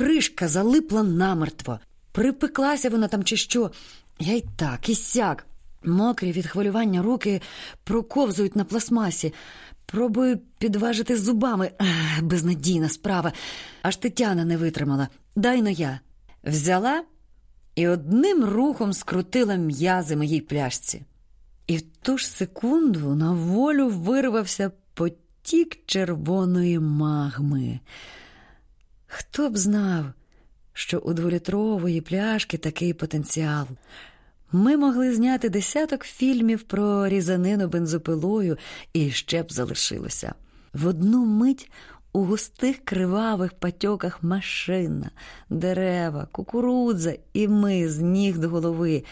кришка залипла намертво. Припеклася вона там, чи що. Я й так, і сяк. Мокрі від хвилювання руки проковзують на пластмасі. Пробую підважити зубами. Ах, безнадійна справа. Аж Тетяна не витримала. Дай но я. Взяла і одним рухом скрутила м'язи моїй пляшці. І в ту ж секунду на волю вирвався потік червоної магми. Хто б знав, що у дволітрової пляшки такий потенціал. Ми могли зняти десяток фільмів про різанину бензопилою, і ще б залишилося. В одну мить у густих кривавих патьоках машина, дерева, кукурудза, і ми з ніг до голови.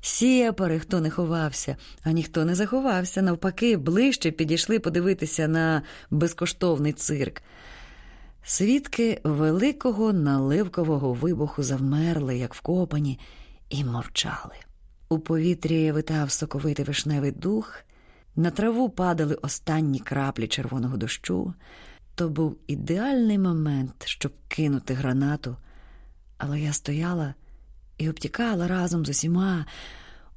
Сєпари, хто не ховався, а ніхто не заховався. Навпаки, ближче підійшли подивитися на безкоштовний цирк. Свідки великого наливкового вибуху завмерли, як вкопані, і мовчали. У повітрі витав соковитий вишневий дух, на траву падали останні краплі червоного дощу. То був ідеальний момент, щоб кинути гранату, але я стояла і обтікала разом з усіма,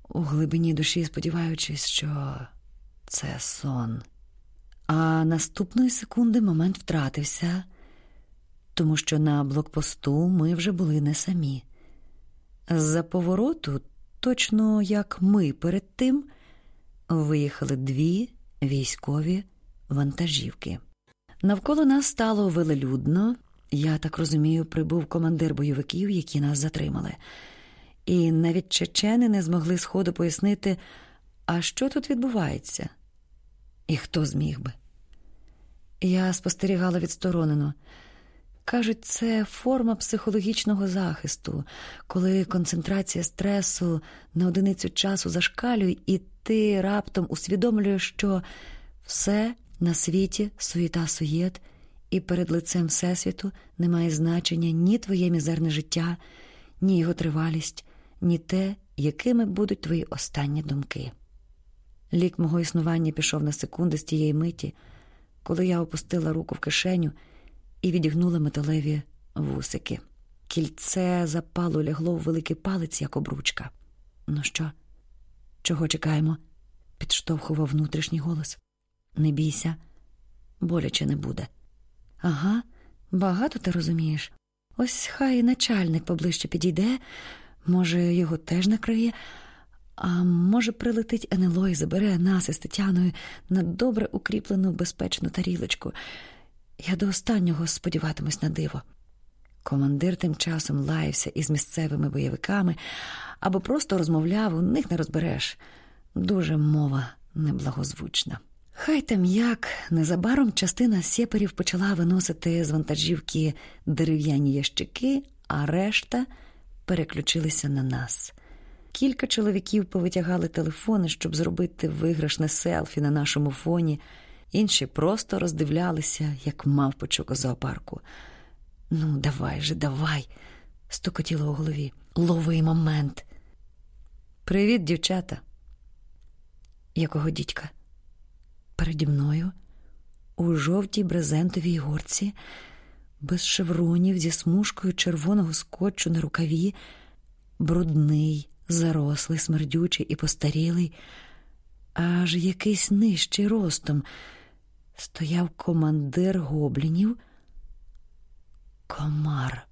у глибині душі, сподіваючись, що це сон. А наступної секунди момент втратився, тому що на блокпосту ми вже були не самі. З-за повороту, точно як ми перед тим, виїхали дві військові вантажівки. Навколо нас стало велелюдно. Я так розумію, прибув командир бойовиків, які нас затримали. І навіть чечени не змогли сходу пояснити, а що тут відбувається, і хто зміг би. Я спостерігала відсторонено. Кажуть, це форма психологічного захисту, коли концентрація стресу на одиницю часу зашкалює, і ти раптом усвідомлюєш, що все на світі суєта суєт, і перед лицем Всесвіту немає значення ні твоє мізерне життя, ні його тривалість, ні те, якими будуть твої останні думки. Лік мого існування пішов на секунди з тієї миті, коли я опустила руку в кишеню і відігнула металеві вусики. Кільце запалу лягло в великий палець, як обручка. Ну що, чого чекаємо? підштовхував внутрішній голос. Не бійся, боляче не буде. Ага, багато ти розумієш. Ось хай начальник поближче підійде, може, його теж накриє, а може, прилетить НЛО і забере нас із Тетяною на добре укріплену безпечну тарілочку. Я до останнього сподіватимусь на диво. Командир тим часом лаявся із місцевими бойовиками або просто розмовляв, у них не розбереш. Дуже мова неблагозвучна. Хай там як, незабаром частина сєперів почала виносити з вантажівки дерев'яні ящики, а решта переключилися на нас. Кілька чоловіків повитягали телефони, щоб зробити виграшне селфі на нашому фоні, інші просто роздивлялися, як мавпочок у зоопарку. Ну, давай же, давай, стукотіло у голові. Ловий момент. Привіт, дівчата. Якого дідька? Переді мною у жовтій брезентовій горці, без шевронів зі смужкою червоного скотчу на рукаві, брудний, зарослий, смердючий і постарілий, аж якийсь нижчий ростом, стояв командир гоблінів. Комар.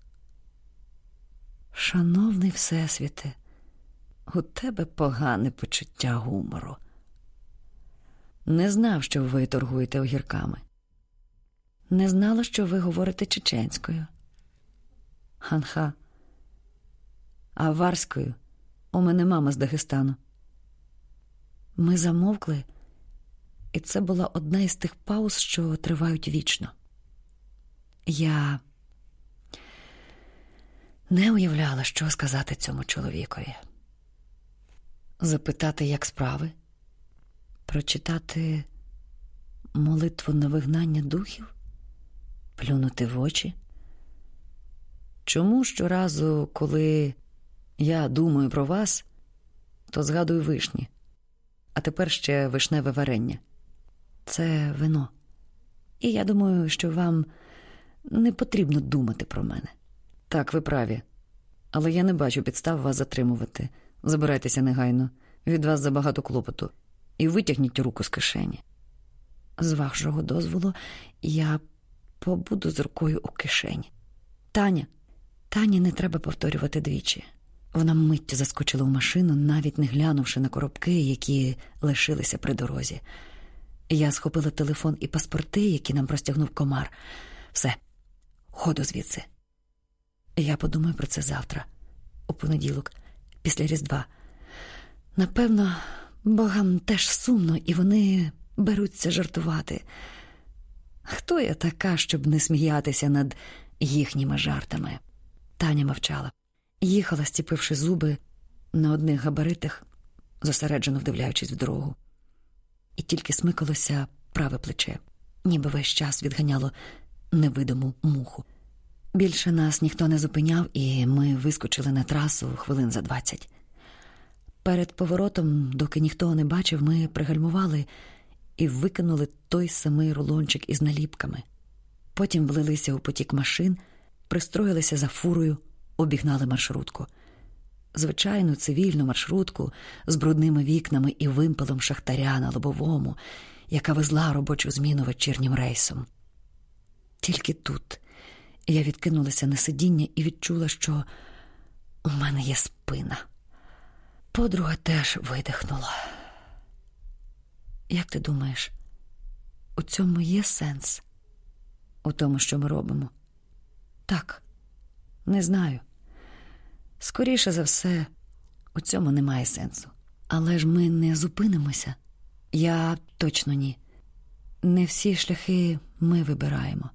Шановний Всесвіте, у тебе погане почуття гумору. Не знав, що ви торгуєте огірками. Не знала, що ви говорите чеченською. Ханха. А варською у мене мама з Дагестану. Ми замовкли, і це була одна із тих пауз, що тривають вічно. Я не уявляла, що сказати цьому чоловікові. Запитати, як справи, прочитати молитву на вигнання духів, плюнути в очі. Чому щоразу, коли я думаю про вас, то згадую вишні, а тепер ще вишневе варення. Це вино. І я думаю, що вам не потрібно думати про мене. Так, ви праві. Але я не бачу підстав вас затримувати. Забирайтеся негайно, від вас забагато клопоту, і витягніть руку з кишені. З вашого дозволу, я побуду з рукою у кишені. Таня, Тані не треба повторювати двічі. Вона миттю заскочила в машину, навіть не глянувши на коробки, які лишилися при дорозі. Я схопила телефон і паспорти, які нам простягнув комар. Все, ходу звідси. Я подумаю про це завтра, у понеділок, після Різдва. Напевно, богам теж сумно, і вони беруться жартувати. Хто я така, щоб не сміятися над їхніми жартами? Таня мовчала, їхала, стіпивши зуби на одних габаритах, зосереджено вдивляючись в дорогу, і тільки смикалося праве плече, ніби весь час відганяло невидиму муху. Більше нас ніхто не зупиняв, і ми вискочили на трасу хвилин за двадцять. Перед поворотом, доки ніхто не бачив, ми пригальмували і викинули той самий рулончик із наліпками. Потім влилися у потік машин, пристроїлися за фурою, обігнали маршрутку. Звичайну цивільну маршрутку з брудними вікнами і вимпелом шахтаря на лобовому, яка везла робочу зміну вечірнім рейсом. Тільки тут я відкинулася на сидіння і відчула, що у мене є спина. Подруга теж видихнула. Як ти думаєш, у цьому є сенс? У тому, що ми робимо? Так, не знаю. Скоріше за все, у цьому немає сенсу. Але ж ми не зупинимося. Я точно ні. Не всі шляхи ми вибираємо.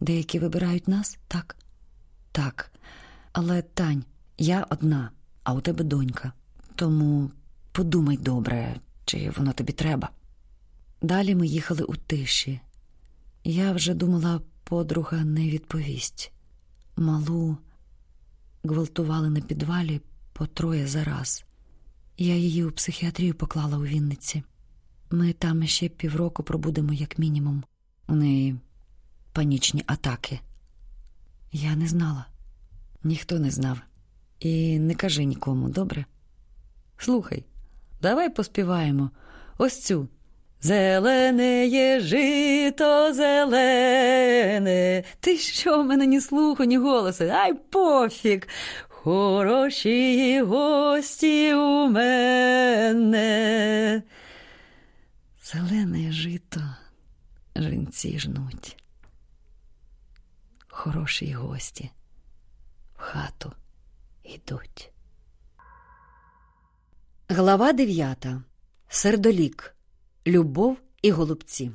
Деякі вибирають нас, так? Так. Але Тань, я одна, а у тебе донька. Тому подумай добре, чи воно тобі треба. Далі ми їхали у тиші. Я вже думала, подруга не відповість. Малу гвалтували на підвалі по троє за раз. Я її у психіатрію поклала у Вінниці. Ми там ще півроку пробудемо, як мінімум. У неї панічні атаки. Я не знала, ніхто не знав. І не кажи нікому, добре? Слухай, давай поспіваємо ось цю. Зелене жито зелене. Ти що, в мене ні слуху, ні голосу? Ай пофіг. Хороші гості у мене. Зелене жито жінці жнуть. Хороші гості в хату йдуть. Глава дев'ята. Сердолік. Любов і голубці.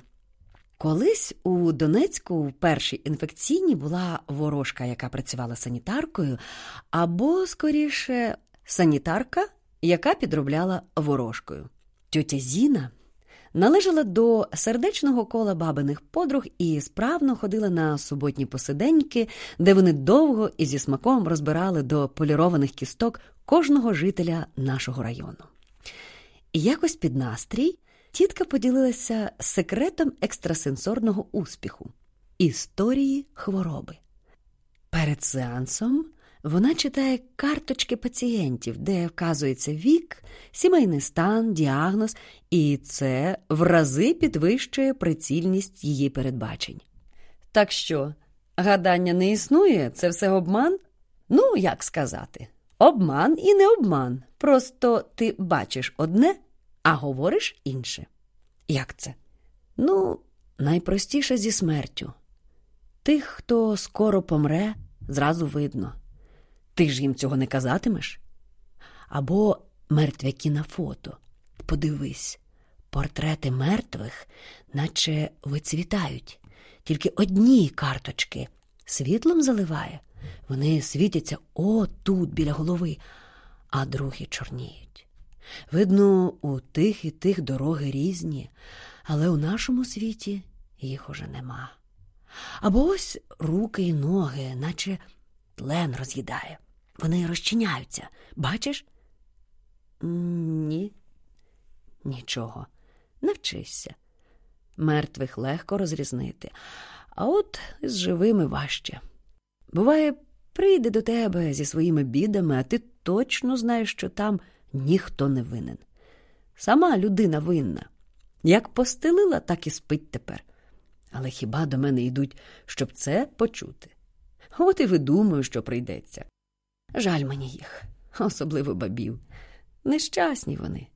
Колись у Донецьку в першій інфекційній була ворожка, яка працювала санітаркою, або, скоріше, санітарка, яка підробляла ворожкою. Тьотя Зіна належала до сердечного кола бабиних подруг і справно ходила на суботні посиденьки, де вони довго і зі смаком розбирали до полірованих кісток кожного жителя нашого району. І якось під настрій тітка поділилася секретом екстрасенсорного успіху історії хвороби. Перед сеансом вона читає карточки пацієнтів, де вказується вік, сімейний стан, діагноз, і це в рази підвищує прицільність її передбачень. Так що, гадання не існує, це все обман? Ну, як сказати, обман і не обман. Просто ти бачиш одне, а говориш інше. Як це? Ну, найпростіше зі смертю. Тих, хто скоро помре, зразу видно. Ти ж їм цього не казатимеш? Або мертвяки на фото. Подивись, портрети мертвих, наче вицвітають, тільки одні карточки світлом заливає, вони світяться отут біля голови, а другі чорніють. Видно, у тих і тих дороги різні, але у нашому світі їх уже нема. Або ось руки і ноги, наче тлен роз'їдає. Вони розчиняються. Бачиш? Ні. Нічого. Навчишся. Мертвих легко розрізнити, а от з живими важче. Буває, Прийде до тебе зі своїми бідами, а ти точно знаєш, що там ніхто не винен. Сама людина винна. Як постелила, так і спить тепер. Але хіба до мене йдуть, щоб це почути? От і видумаю, що прийдеться. Жаль мені їх, особливо бабів. Нещасні вони.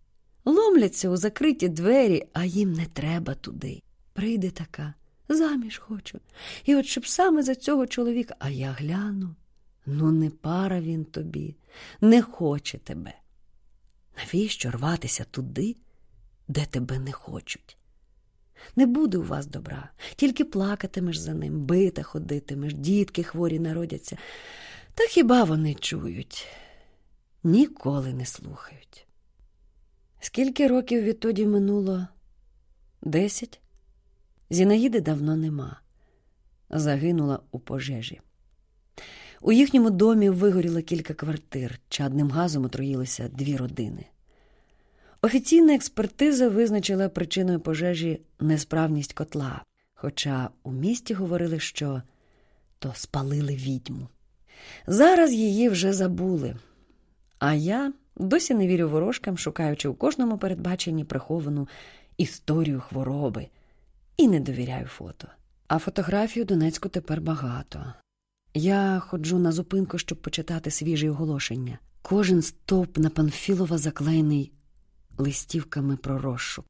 Ломляться у закриті двері, а їм не треба туди. Прийде така, заміж хочу. І от щоб саме за цього чоловіка, а я гляну. Ну, не пара він тобі, не хоче тебе. Навіщо рватися туди, де тебе не хочуть? Не буде у вас добра, тільки плакатимеш за ним, бита ходитимеш, дітки хворі народяться. Та хіба вони чують? Ніколи не слухають. Скільки років відтоді минуло? Десять? Зінаїди давно нема. Загинула у пожежі. У їхньому домі вигоріло кілька квартир, чадним газом отруїлися дві родини. Офіційна експертиза визначила причиною пожежі несправність котла, хоча у місті говорили, що то спалили відьму. Зараз її вже забули. А я досі не вірю ворожкам, шукаючи у кожному передбаченні приховану історію хвороби, і не довіряю фото. А фотографію Донецьку тепер багато. Я ходжу на зупинку, щоб почитати свіжі оголошення. Кожен стовп на Панфілова заклеєний листівками про розшук.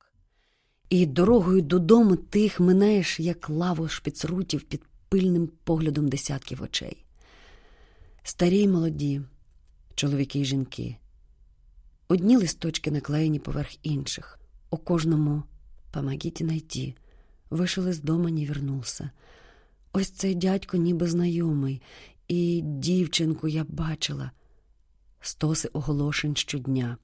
І дорогою додому ти їх минаєш, як лаву шпіцрутів під пильним поглядом десятків очей. Старі й молоді, чоловіки й жінки. Одні листочки наклеєні поверх інших. У кожному «Помогите найти», вийшов з дома, не вернувся. Ось цей дядько ніби знайомий, і дівчинку я бачила. Стоси оголошень щодня.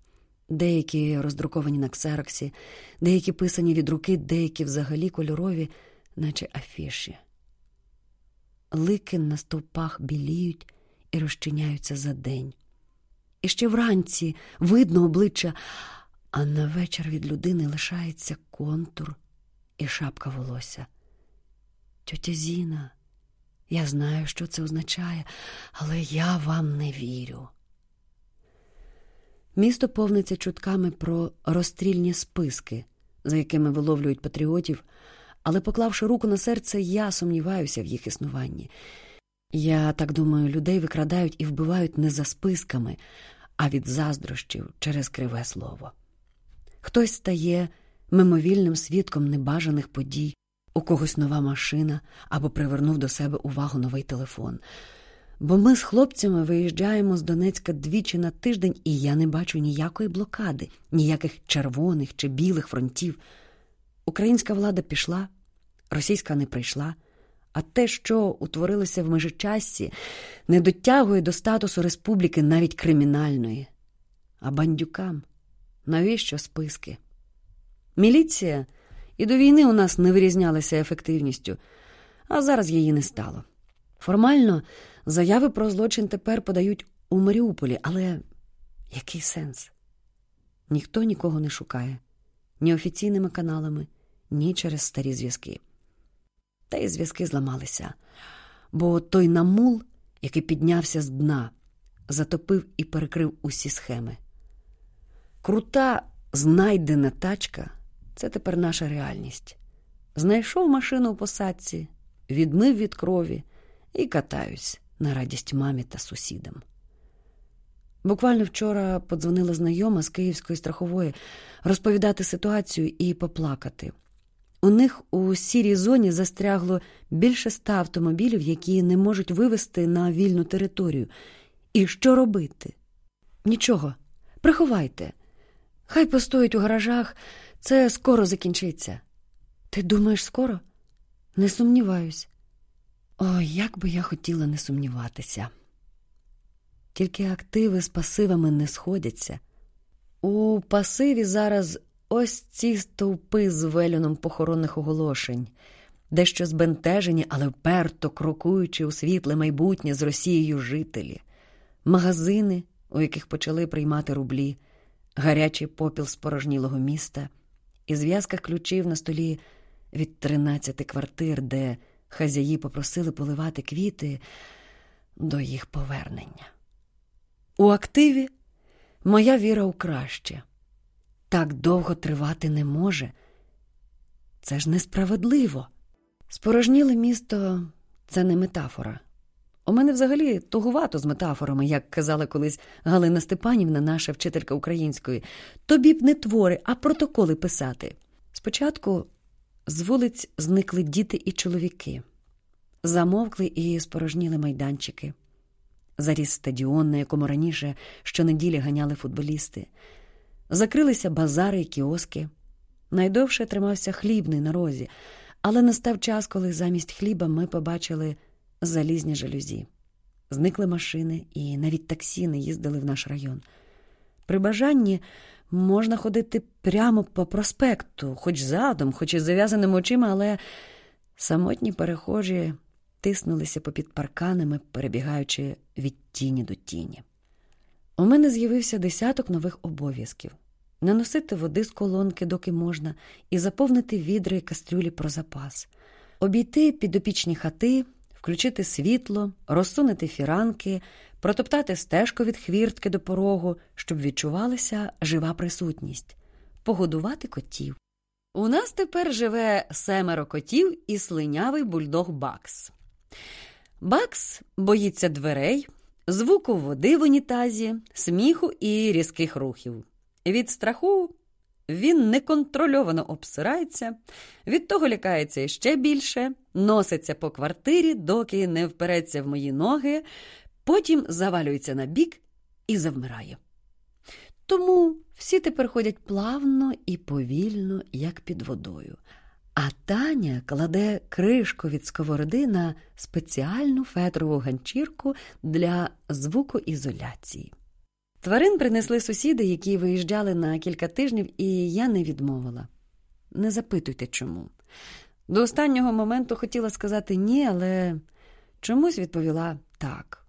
Деякі роздруковані на ксероксі, деякі писані від руки, деякі взагалі кольорові, наче афіші. Лики на стовпах біліють і розчиняються за день. І ще вранці видно обличчя, а на вечір від людини лишається контур і шапка волосся. Тьотя Зіна, я знаю, що це означає, але я вам не вірю. Місто повниться чутками про розстрільні списки, за якими виловлюють патріотів, але, поклавши руку на серце, я сумніваюся в їх існуванні. Я так думаю, людей викрадають і вбивають не за списками, а від заздрощів через криве слово. Хтось стає мимовільним свідком небажаних подій, у когось нова машина або привернув до себе увагу новий телефон. Бо ми з хлопцями виїжджаємо з Донецька двічі на тиждень, і я не бачу ніякої блокади, ніяких червоних чи білих фронтів. Українська влада пішла, російська не прийшла, а те, що утворилося в межичасці, не дотягує до статусу республіки навіть кримінальної. А бандюкам навіщо списки? Міліція і до війни у нас не вирізнялася ефективністю, а зараз її не стало. Формально заяви про злочин тепер подають у Маріуполі, але який сенс? Ніхто нікого не шукає ні офіційними каналами, ні через старі зв'язки. Та й зв'язки зламалися, бо той намул, який піднявся з дна, затопив і перекрив усі схеми. Крута, знайдена тачка це тепер наша реальність. Знайшов машину у посадці, відмив від крові і катаюсь на радість мамі та сусідам. Буквально вчора подзвонила знайома з Київської страхової розповідати ситуацію і поплакати. У них у сірій зоні застрягло більше ста автомобілів, які не можуть вивезти на вільну територію. І що робити? Нічого, приховайте. Хай постоять у гаражах, це скоро закінчиться. Ти думаєш, скоро? Не сумніваюсь. Ой, як би я хотіла не сумніватися. Тільки активи з пасивами не сходяться. У пасиві зараз ось ці стовпи з велюном похоронних оголошень, дещо збентежені, але вперто крокуючи у світле майбутнє з Росією жителі, магазини, у яких почали приймати рублі, гарячий попіл спорожнілого міста і зв'язках ключів на столі від тринадцяти квартир, де хазяї попросили поливати квіти. до їх повернення. У активі моя віра у краще. Так довго тривати не може. Це ж несправедливо. Спорожніле місто це не метафора. У мене взагалі тугувато з метафорами, як казала колись Галина Степанівна, наша вчителька української. Тобі б не твори, а протоколи писати. Спочатку з вулиць зникли діти і чоловіки, замовкли і спорожніли майданчики. Заріс стадіон, на якому раніше щонеділі ганяли футболісти. Закрилися базари і кіоски. Найдовше тримався хлібний на розі, але настав час, коли замість хліба ми побачили залізні жалюзі. Зникли машини, і навіть таксі не їздили в наш район. При бажанні можна ходити прямо по проспекту, хоч задом, хоч із зав'язаними очима, але самотні перехожі тиснулися попід парканами, перебігаючи від тіні до тіні. У мене з'явився десяток нових обов'язків наносити води з колонки, доки можна, і заповнити відри і кастрюлі про запас, обійти підопічні хати, включити світло, розсунути фіранки, протоптати стежку від хвіртки до порогу, щоб відчувалася жива присутність, погодувати котів. У нас тепер живе семеро котів і слинявий бульдог Бакс. Бакс боїться дверей, звуку води в унітазі, сміху і різких рухів. Від страху він неконтрольовано обсирається, від того лякається ще більше, носиться по квартирі, доки не впереться в мої ноги, потім завалюється на бік і завмирає. Тому всі тепер ходять плавно і повільно, як під водою. А Таня кладе кришку від сковороди на спеціальну фетрову ганчірку для звукоізоляції. Тварин принесли сусіди, які виїжджали на кілька тижнів, і я не відмовила. Не запитуйте чому. До останнього моменту хотіла сказати ні, але чомусь відповіла так.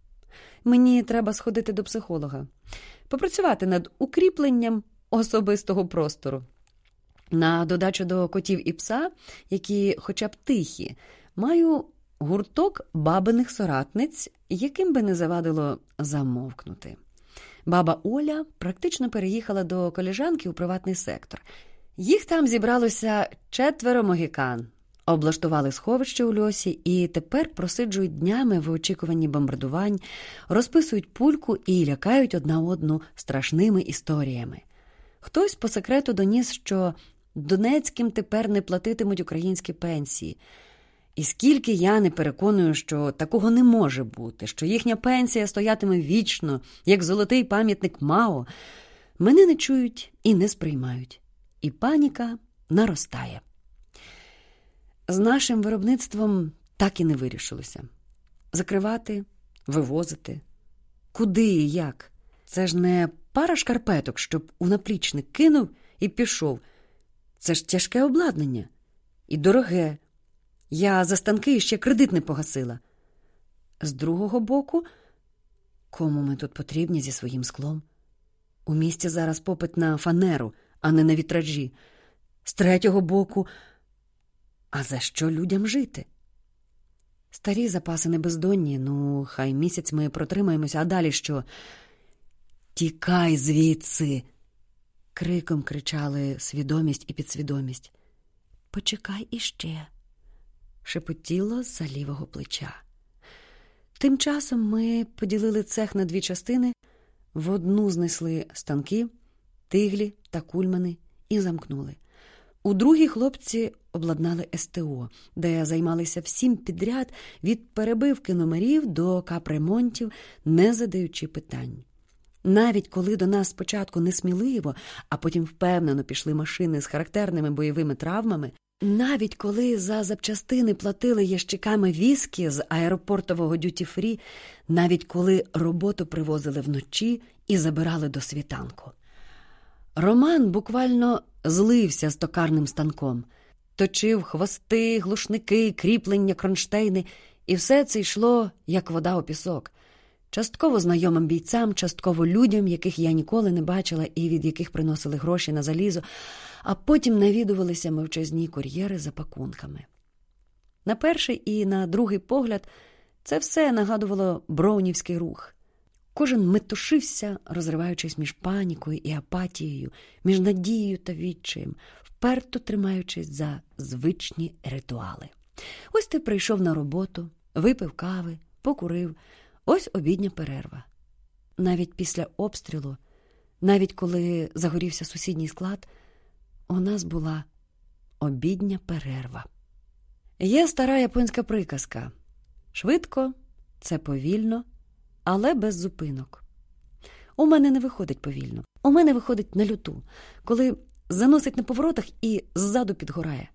Мені треба сходити до психолога, попрацювати над укріпленням особистого простору. На додачу до котів і пса, які, хоча б тихі, маю гурток бабиних соратниць, яким би не завадило замовкнути. Баба Оля практично переїхала до коліжанки у приватний сектор. Їх там зібралося четверо могікан, облаштували сховище у льосі і тепер просиджують днями в очікуванні бомбардувань, розписують пульку і лякають одна одну страшними історіями. Хтось по секрету доніс, що Донецьким тепер не платитимуть українські пенсії. І скільки я не переконую, що такого не може бути, що їхня пенсія стоятиме вічно, як золотий пам'ятник Мао, мене не чують і не сприймають, і паніка наростає. З нашим виробництвом так і не вирішилося закривати, вивозити. Куди і як? Це ж не пара шкарпеток, щоб у наплічник кинув і пішов. Це ж тяжке обладнання і дороге. Я за станки ще кредит не погасила. З другого боку, кому ми тут потрібні зі своїм склом? У місті зараз попит на фанеру, а не на вітражі. З третього боку, а за що людям жити? Старі запаси не бездонні, ну, хай місяць ми протримаємося, а далі що? Тікай звідси. Криком кричали свідомість і підсвідомість. Почекай іще шепотіло за лівого плеча. Тим часом ми поділили цех на дві частини, в одну знесли станки, тиглі та кульмани і замкнули. У другій хлопці обладнали СТО, де займалися всім підряд від перебивки номерів до капремонтів, не задаючи питань. Навіть коли до нас спочатку несміливо, а потім впевнено пішли машини з характерними бойовими травмами, навіть коли за запчастини платили ящиками віскі з аеропортового дюті-фрі, навіть коли роботу привозили вночі і забирали до світанку. Роман буквально злився з токарним станком, точив хвости, глушники, кріплення, кронштейни, і все це йшло, як вода у пісок. Частково знайомим бійцям, частково людям, яких я ніколи не бачила і від яких приносили гроші на залізо а потім навідувалися мовчазні кур'єри за пакунками. На перший і на другий погляд Це все нагадувало броунівський рух. Кожен метушився, розриваючись між панікою і апатією, між надією та відчаєм, вперто тримаючись за звичні ритуали. Ось ти прийшов на роботу, випив кави, покурив, ось обідня перерва. Навіть після обстрілу, навіть коли загорівся сусідній склад, у нас була обідня перерва. Є стара японська приказка швидко, це повільно, але без зупинок. У мене не виходить повільно, у мене виходить на люту, коли заносить на поворотах і ззаду підгорає.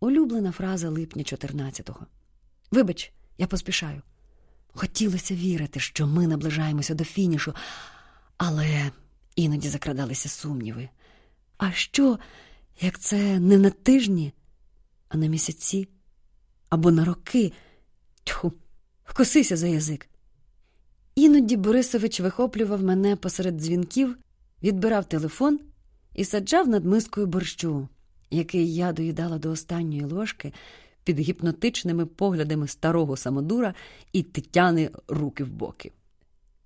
Улюблена фраза липня 14-го. Вибач, я поспішаю. Хотілося вірити, що ми наближаємося до фінішу, але іноді закрадалися сумніви. А що, як це не на тижні, а на місяці або на роки? Тьху, вкосися за язик. Іноді Борисович вихоплював мене посеред дзвінків, відбирав телефон і саджав над мискою борщу, який я доїдала до останньої ложки під гіпнотичними поглядами старого самодура і Тетяни руки в боки.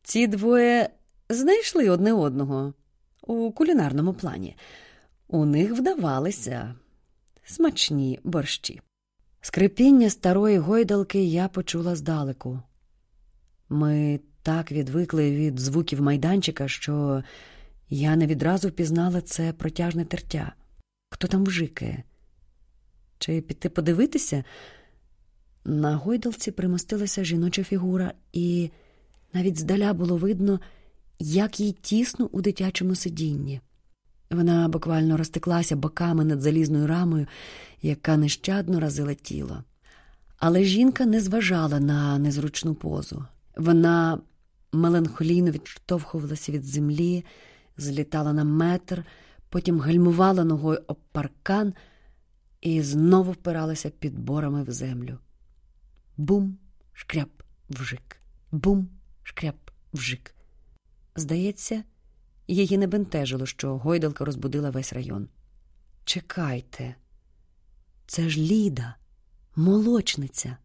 Ці двоє знайшли одне одного у кулінарному плані. У них вдавалися смачні борщі. Скрипіння старої гойдалки я почула здалеку. Ми так відвикли від звуків майданчика, що я не відразу впізнала це протяжне тертя. Хто там вжикає? Чи піти подивитися? На гойдалці примостилася жіноча фігура, і навіть здаля було видно, як їй тісно у дитячому сидінні. Вона буквально розтеклася боками над залізною рамою, яка нещадно разила тіло. Але жінка не зважала на незручну позу. Вона меланхолійно відштовхувалася від землі, злітала на метр, потім гальмувала ногою об паркан і знову впиралася підборами в землю. Бум, шкряп, вжик, бум, шкряп, вжик. Здається, її не бентежило, що гойдалка розбудила весь район. Чекайте, це ж Ліда, молочниця.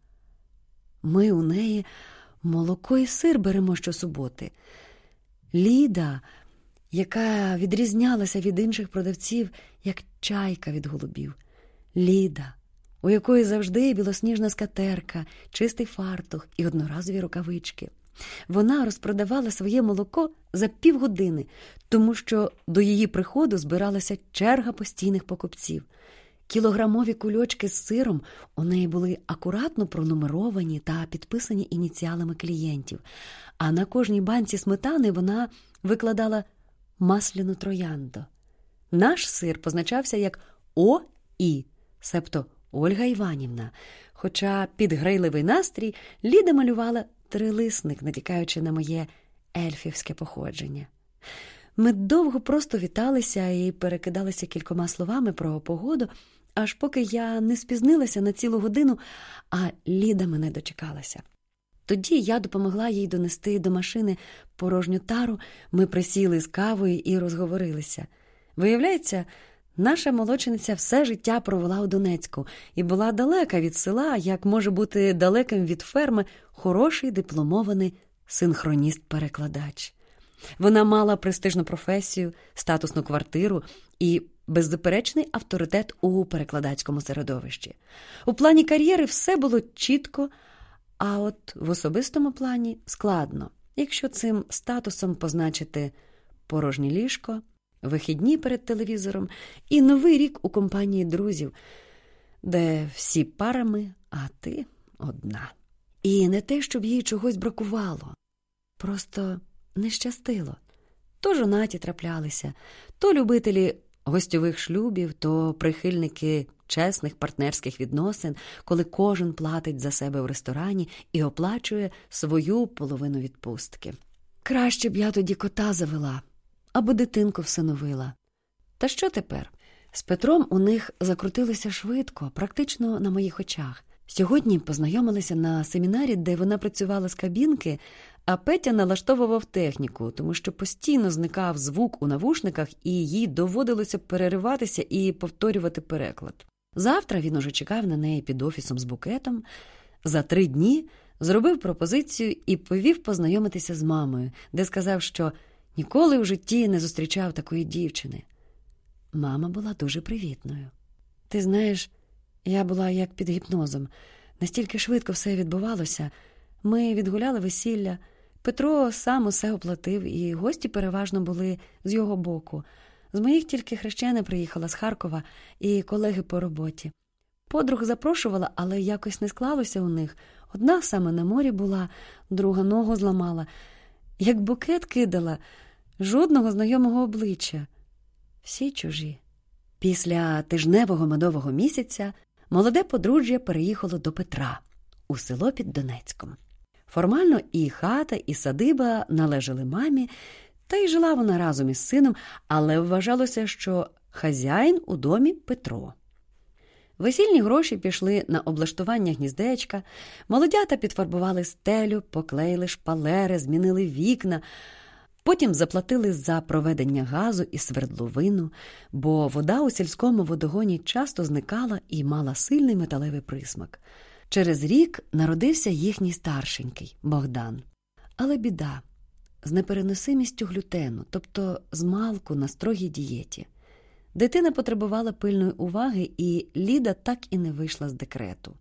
Ми у неї молоко і сир беремо щосуботи. Ліда, яка відрізнялася від інших продавців, як чайка від голубів. Ліда, у якої завжди білосніжна скатерка, чистий фартух і одноразові рукавички. Вона розпродавала своє молоко за півгодини, тому що до її приходу збиралася черга постійних покупців. Кілограмові кульочки з сиром у неї були акуратно пронумеровані та підписані ініціалами клієнтів, а на кожній банці сметани вона викладала масляну троянду. Наш сир позначався як ОІ, себто Ольга Іванівна. Хоча під грайливий настрій Ліда малювала трилисник, натякаючи на моє ельфівське походження. Ми довго просто віталися і перекидалися кількома словами про погоду, аж поки я не спізнилася на цілу годину, а Ліда мене дочекалася. Тоді я допомогла їй донести до машини порожню тару, ми присіли з кавою і розговорилися. Виявляється, наша молочениця все життя провела у Донецьку і була далека від села, як може бути далеким від ферми хороший дипломований синхроніст-перекладач. Вона мала престижну професію, статусну квартиру і беззаперечний авторитет у перекладацькому середовищі. У плані кар'єри все було чітко, а от в особистому плані складно, якщо цим статусом позначити порожнє ліжко, вихідні перед телевізором і новий рік у компанії друзів, де всі парами, а ти одна. І не те, щоб їй чогось бракувало, просто не щастило. То жонаті траплялися, то любителі гостьових шлюбів, то прихильники чесних партнерських відносин, коли кожен платить за себе в ресторані і оплачує свою половину відпустки. Краще б я тоді кота завела або дитинку всиновила. Та що тепер? З Петром у них закрутилося швидко, практично на моїх очах. Сьогодні познайомилися на семінарі, де вона працювала з кабінки, а Петя налаштовував техніку, тому що постійно зникав звук у навушниках, і їй доводилося перериватися і повторювати переклад. Завтра він уже чекав на неї під офісом з букетом. За три дні Зробив пропозицію і повів познайомитися з мамою, де сказав, що ніколи в житті не зустрічав такої дівчини. Мама була дуже привітною. Ти знаєш, я була як під гіпнозом. Настільки швидко все відбувалося. Ми відгуляли весілля. Петро сам усе оплатив, і гості переважно були з його боку. З моїх тільки хрещена приїхала з Харкова і колеги по роботі. Подруг запрошувала, але якось не склалося у них. Одна саме на морі була, друга ногу зламала. Як букет кидала, жодного знайомого обличчя. Всі чужі. Після тижневого медового місяця молоде подружжя переїхало до Петра у село під Донецьком. Формально і хата, і садиба належали мамі, та й жила вона разом із сином, але вважалося, що хазяїн у домі Петро. Весільні гроші пішли на облаштування гніздечка, молодята підфарбували стелю, поклеїли шпалери, змінили вікна. Потім заплатили за проведення газу і свердловину, бо вода у сільському водогоні часто зникала і мала сильний металевий присмак. Через рік народився їхній старшенький Богдан. Але біда з непереносимістю глютену, тобто з малку на строгій дієті. Дитина потребувала пильної уваги, і Ліда так і не вийшла з декрету.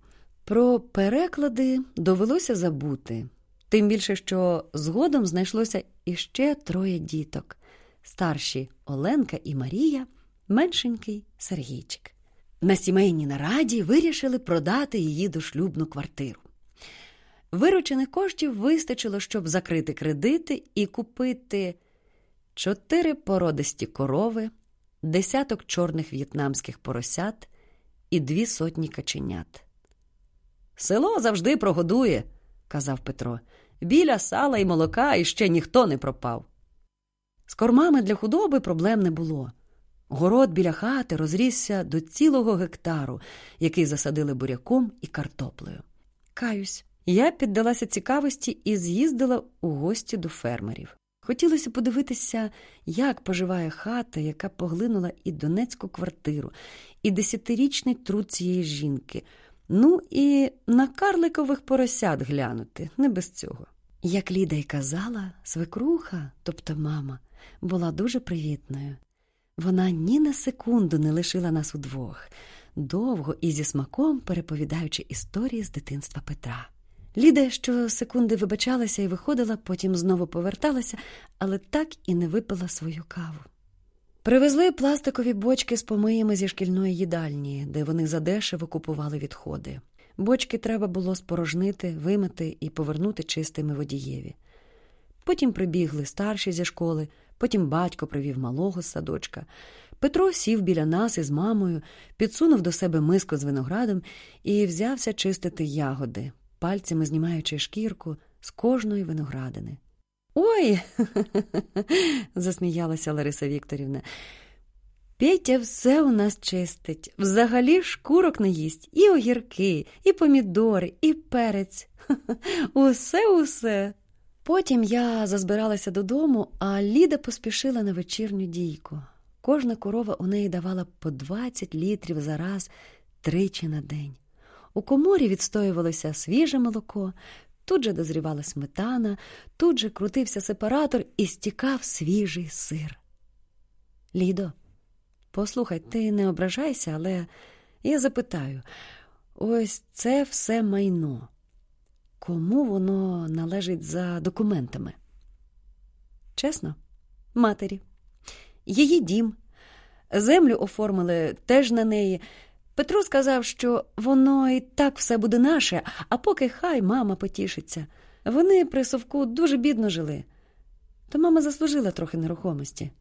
Про переклади довелося забути, тим більше, що згодом знайшлося іще троє діток старші Оленка і Марія, меншенький Сергійчик. На сімейній нараді вирішили продати її дошлюбну квартиру. Виручених коштів вистачило, щоб закрити кредити і купити чотири породисті корови, десяток чорних в'єтнамських поросят і дві сотні каченят. Село завжди прогодує, казав Петро. Біля сала і молока іще ніхто не пропав. З кормами для худоби проблем не було. Город біля хати розрісся до цілого гектару, який засадили буряком і картоплею. Каюсь, я піддалася цікавості і з'їздила у гості до фермерів. Хотілося подивитися, як поживає хата, яка поглинула і донецьку квартиру, і десятирічний труд цієї жінки. Ну і на карликових поросят глянути, не без цього. Як Ліда й казала, свекруха, тобто мама, була дуже привітною. Вона ні на секунду не лишила нас удвох, довго і зі смаком переповідаючи історії з дитинства Петра. Ліда що секунди вибачалася і виходила, потім знову поверталася, але так і не випила свою каву. Привезли пластикові бочки з помиями зі шкільної їдальні, де вони задешево купували відходи. Бочки треба було спорожнити, вимити і повернути чистими водієві. Потім прибігли старші зі школи, потім батько привів малого з садочка. Петро сів біля нас із мамою, підсунув до себе миску з виноградом і взявся чистити ягоди, пальцями знімаючи шкірку з кожної виноградини. Ой, засміялася Лариса Вікторівна. Петя все у нас чистить, взагалі шкурок не їсть, і огірки, і помідори, і перець. Усе, усе. Потім я зазбиралася додому, а Ліда поспішила на вечірню дійку. Кожна корова у неї давала по 20 літрів за раз тричі на день. У коморі відстоювалося свіже молоко, тут же дозрівала сметана, тут же крутився сепаратор і стікав свіжий сир. Лідо, послухай, ти не ображайся, але я запитаю ось це все майно. Кому воно належить за документами? Чесно, матері. Її дім. Землю оформили теж на неї. Петро сказав, що воно і так все буде наше, а поки хай мама потішиться. Вони при совку дуже бідно жили. То мама заслужила трохи нерухомості.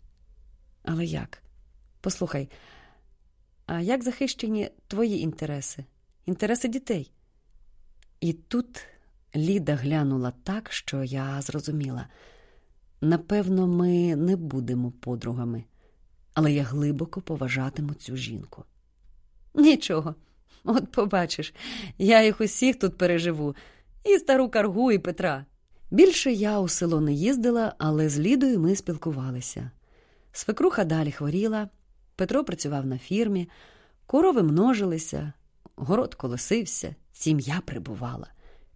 Але як? Послухай, а як захищені твої інтереси, інтереси дітей? І тут Ліда глянула так, що я зрозуміла. Напевно, ми не будемо подругами, але я глибоко поважатиму цю жінку. Нічого, от побачиш, я їх усіх тут переживу, і стару каргу, і Петра. Більше я у село не їздила, але з Лідою ми спілкувалися. Свекруха далі хворіла, Петро працював на фірмі, корови множилися, город колосився, сім'я прибувала.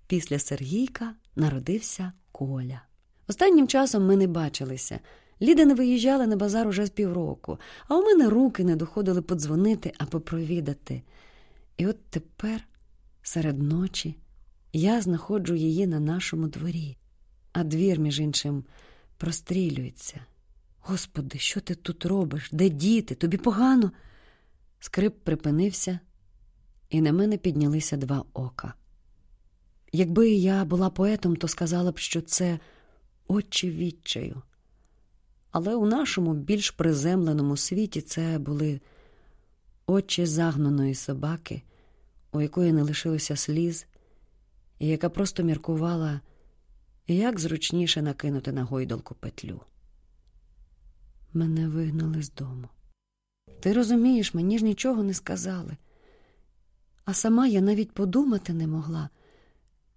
після Сергійка народився Коля. Останнім часом ми не бачилися. Ліда не виїжджала на базар уже з півроку, а у мене руки не доходили подзвонити або провідати. І от тепер, серед ночі, я знаходжу її на нашому дворі, а двір, між іншим, прострілюється. Господи, що ти тут робиш? Де діти? Тобі погано? Скрип припинився, і на мене піднялися два ока. Якби я була поетом, то сказала б, що це очі відчаю. Але у нашому більш приземленому світі це були очі загнаної собаки, у якої не лишилося сліз, і яка просто міркувала, як зручніше накинути на гойдалку петлю. Мене вигнали з дому. Ти розумієш, мені ж нічого не сказали. А сама я навіть подумати не могла.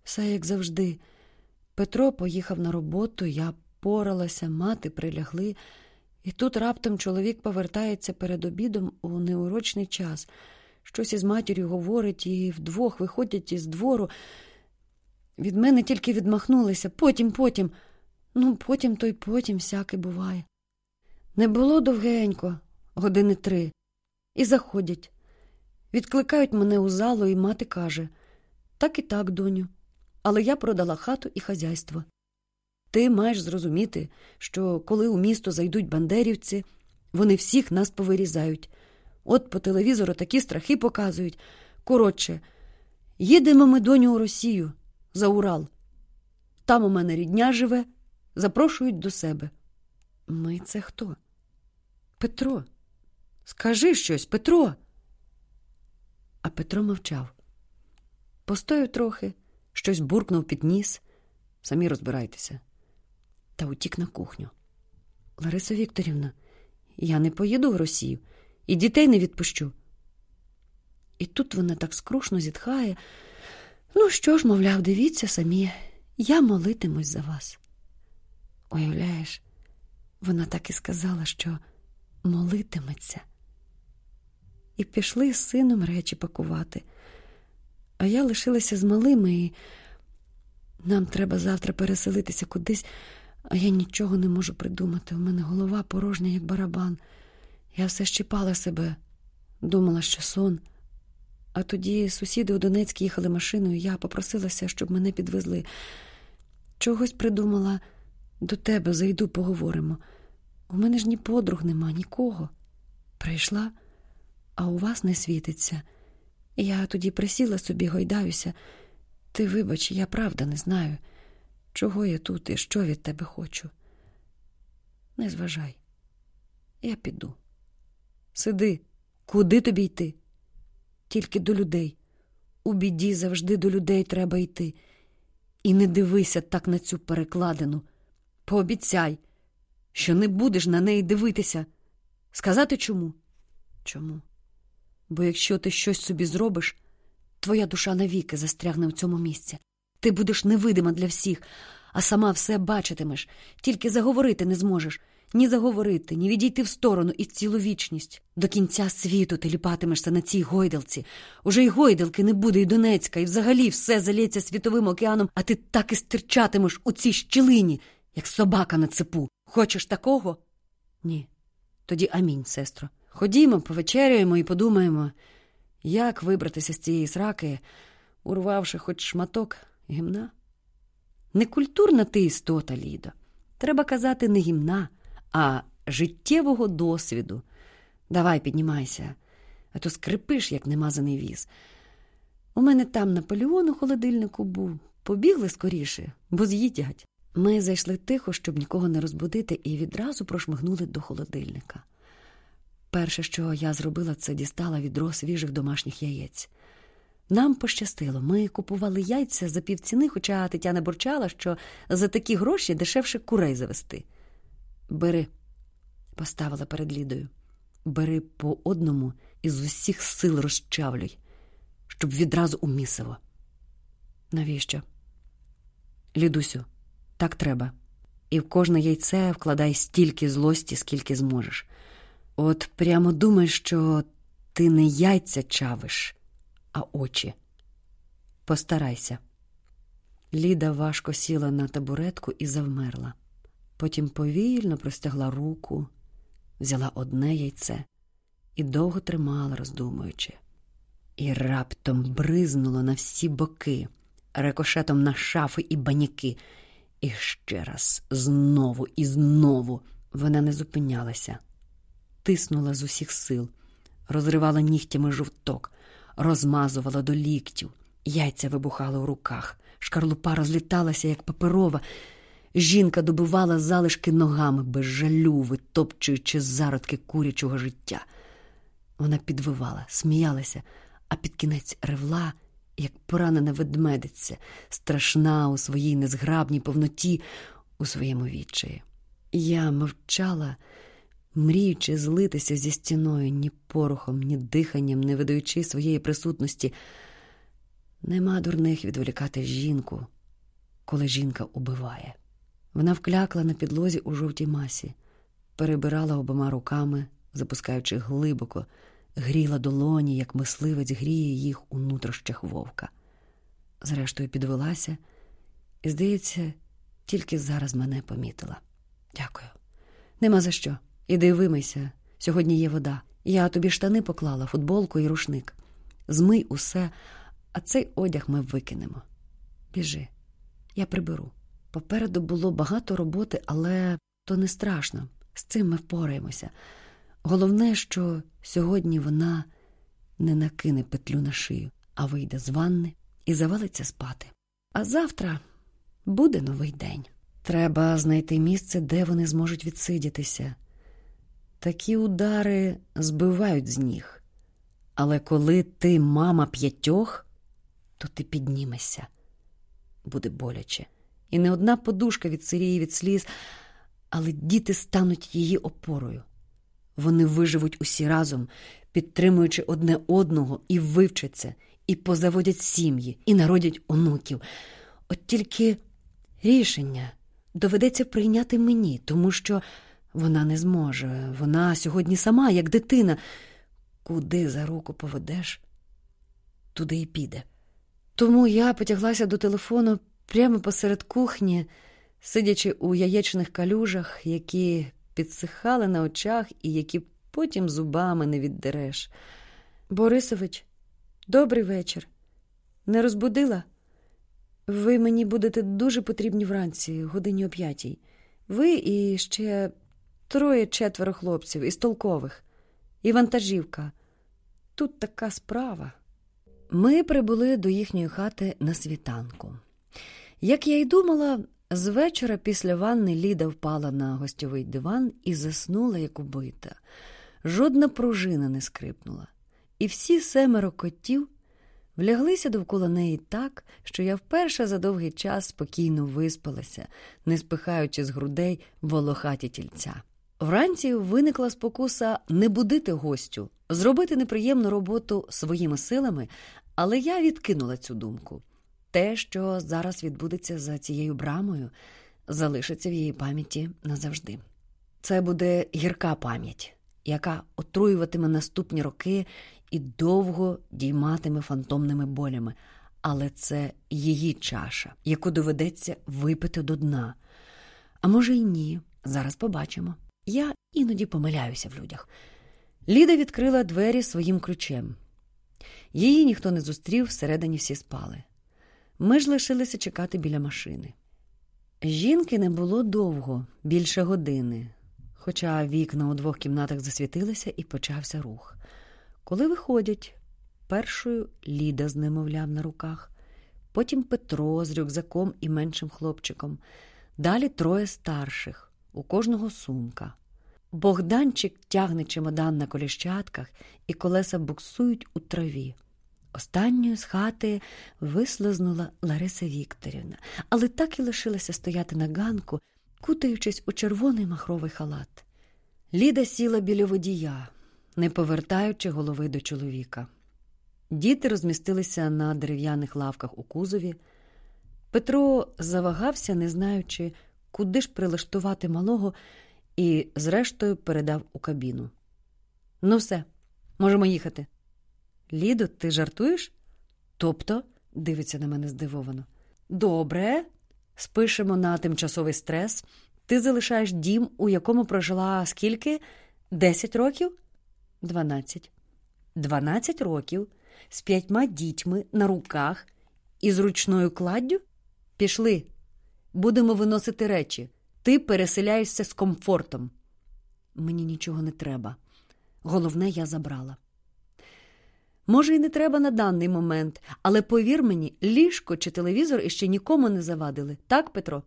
Все як завжди. Петро поїхав на роботу, я поралася, мати прилягли, і тут раптом чоловік повертається перед обідом у неурочний час. Щось із матір'ю говорить, і вдвох виходять із двору. Від мене тільки відмахнулися, потім, потім. Ну, потім то й потім всяке буває. Не було довгенько, години три, і заходять. Відкликають мене у залу, і мати каже так і так, доню, але я продала хату і хазяйство. Ти маєш зрозуміти, що коли у місто зайдуть бандерівці, вони всіх нас повирізають. От по телевізору такі страхи показують. Коротше, їдемо ми доню у Росію за Урал. Там у мене рідня живе, запрошують до себе. Ми це хто? Петро. Скажи щось, Петро. А Петро мовчав. Постояв трохи, щось буркнув під ніс. Самі розбирайтеся. Та утік на кухню. Лариса Вікторівна, я не поїду в Росію і дітей не відпущу. І тут вона так скрушно зітхає. Ну що ж, мовляв, дивіться самі, я молитимусь за вас. Уявляєш, вона так і сказала, що молитиметься. І пішли з сином речі пакувати. А я лишилася з малими, і нам треба завтра переселитися кудись, а я нічого не можу придумати. У мене голова порожня, як барабан. Я все щипала себе, думала, що сон. А тоді сусіди у Донецьк їхали машиною, я попросилася, щоб мене підвезли. Чогось придумала до тебе, зайду, поговоримо. У мене ж ні подруг нема, нікого. Прийшла, а у вас не світиться. Я тоді присіла собі, гойдаюся. Ти, вибач, я правда не знаю, чого я тут і що від тебе хочу. Не зважай, я піду. Сиди, куди тобі йти? Тільки до людей. У біді завжди до людей треба йти. І не дивися так на цю перекладину. Пообіцяй, що не будеш на неї дивитися. Сказати чому? Чому? Бо якщо ти щось собі зробиш, твоя душа навіки застрягне в цьому місці. Ти будеш невидима для всіх, а сама все бачитимеш, тільки заговорити не зможеш. Ні заговорити, ні відійти в сторону і цілу вічність. До кінця світу ти ліпатимешся на цій гойдалці. Уже й гойдалки не буде, і Донецька, і взагалі все залється світовим океаном, а ти так і стирчатимеш у цій щілині, як собака на цепу. Хочеш такого? Ні. Тоді амінь, сестро. Ходімо, повечеряємо і подумаємо, як вибратися з цієї сраки, урвавши хоч шматок гімна. Некультурна ти істота, Лідо. Треба казати не гімна, а життєвого досвіду. Давай піднімайся, а то скрипиш, як немазаний віз. У мене там Наполеон у холодильнику був. Побігли скоріше, бо з'їдять. Ми зайшли тихо, щоб нікого не розбудити, і відразу прошмигнули до холодильника. Перше, що я зробила, це дістала відро свіжих домашніх яєць. Нам пощастило, ми купували яйця за півціни, хоча Тетяна бурчала, що за такі гроші дешевше курей завести. Бери, поставила перед Лідою. Бери по одному і з усіх сил розчавлюй, щоб відразу у місиво. Навіщо? Лідусю, так треба. І в кожне яйце вкладай стільки злості, скільки зможеш. От прямо думай, що ти не яйця чавиш, а очі. Постарайся. Ліда важко сіла на табуретку і завмерла. Потім повільно простягла руку, взяла одне яйце і довго тримала, роздумуючи. І раптом бризнуло на всі боки, рикошетом на шафи і баняки. І ще раз, знову і знову вона не зупинялася, тиснула з усіх сил, розривала нігтями жовток, розмазувала до ліктів, яйця вибухали у руках, шкарлупа розліталася, як паперова. Жінка добивала залишки ногами без жалю, витопчуючи зародки курячого життя. Вона підвивала, сміялася, а під кінець ревла, як поранена ведмедиця, страшна у своїй незграбній повноті, у своєму відчаї. Я мовчала, мріючи злитися зі стіною ні порохом, ні диханням, не видаючи своєї присутності. Нема дурних відволікати жінку, коли жінка убиває. Вона вклякла на підлозі у жовтій масі, перебирала обома руками, запускаючи глибоко, гріла долоні, як мисливець гріє їх у нутрощах вовка. Зрештою, підвелася і, здається, тільки зараз мене помітила. Дякую. Нема за що. Іди вимийся. Сьогодні є вода. Я тобі штани поклала, футболку і рушник. Змий усе, а цей одяг ми викинемо. Біжи, я приберу. Попереду було багато роботи, але то не страшно. З цим ми впораємося. Головне, що сьогодні вона не накине петлю на шию, а вийде з ванни і завалиться спати. А завтра буде новий день. Треба знайти місце, де вони зможуть відсидітися. Такі удари збивають з ніг. Але коли ти мама п'ятьох, то ти піднімешся. Буде боляче. І не одна подушка від сирії від сліз, але діти стануть її опорою. Вони виживуть усі разом, підтримуючи одне одного, і вивчаться, і позаводять сім'ї, і народять онуків. От тільки рішення доведеться прийняти мені, тому що вона не зможе. Вона сьогодні сама, як дитина. Куди за руку поведеш, туди і піде. Тому я потяглася до телефону прямо посеред кухні, сидячи у яєчних калюжах, які підсихали на очах і які потім зубами не віддереш. Борисович, добрий вечір. Не розбудила? Ви мені будете дуже потрібні вранці, годині о п'ятій. Ви і ще троє четверо хлопців із толкових, і вантажівка. Тут така справа. Ми прибули до їхньої хати на світанку. Як я й думала, з вечора після ванни Ліда впала на гостьовий диван і заснула, як убита. Жодна пружина не скрипнула, і всі семеро котів вляглися довкола неї так, що я вперше за довгий час спокійно виспалася, не спихаючи з грудей волохаті тільця. Вранці виникла спокуса не будити гостю, зробити неприємну роботу своїми силами, але я відкинула цю думку. Те, що зараз відбудеться за цією брамою, залишиться в її пам'яті назавжди. Це буде гірка пам'ять, яка отруюватиме наступні роки і довго дійматиме фантомними болями, але це її чаша, яку доведеться випити до дна. А може, й ні, зараз побачимо. Я іноді помиляюся в людях. Ліда відкрила двері своїм ключем. Її ніхто не зустрів, всередині всі спали. Ми ж лишилися чекати біля машини. Жінки не було довго, більше години, хоча вікна у двох кімнатах засвітилися і почався рух. Коли виходять, першою Ліда з немовлям на руках, потім Петро з рюкзаком і меншим хлопчиком, далі троє старших, у кожного сумка. Богданчик тягне чемодан на коліщатках, і колеса буксують у траві. Останньою з хати вислизнула Лариса Вікторівна, але так і лишилася стояти на ганку, кутаючись у червоний махровий халат. Ліда сіла біля водія, не повертаючи голови до чоловіка. Діти розмістилися на дерев'яних лавках у кузові. Петро завагався, не знаючи, куди ж прилаштувати малого, і, зрештою, передав у кабіну. Ну, все, можемо їхати. Лідо, ти жартуєш? Тобто, дивиться на мене здивовано. Добре. Спишемо на тимчасовий стрес. Ти залишаєш дім, у якому прожила скільки? Десять років? Дванадцять. Дванадцять років з п'ятьма дітьми на руках і з ручною кладдю? Пішли. Будемо виносити речі. Ти переселяєшся з комфортом. Мені нічого не треба. Головне, я забрала. Може, і не треба на даний момент, але повір мені, ліжко чи телевізор іще нікому не завадили, так, Петро?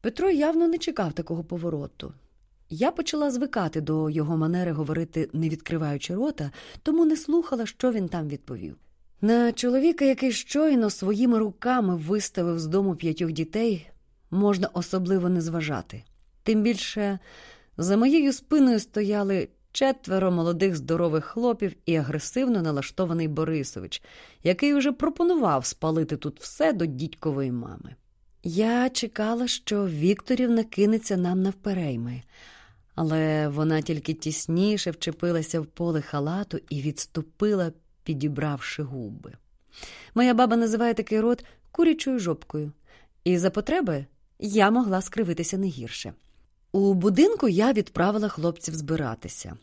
Петро явно не чекав такого повороту. Я почала звикати до його манери говорити, не відкриваючи рота, тому не слухала, що він там відповів. На чоловіка, який щойно своїми руками виставив з дому п'ятьох дітей, можна особливо не зважати. Тим більше за моєю спиною стояли четверо молодих здорових хлопів і агресивно налаштований Борисович, який уже пропонував спалити тут все до дідькової мами. Я чекала, що Вікторівна кинеться нам навперейми, але вона тільки тісніше вчепилася в поле халату і відступила, підібравши губи. Моя баба називає такий рот курячою жопкою, і за потреби я могла скривитися не гірше. У будинку я відправила хлопців збиратися.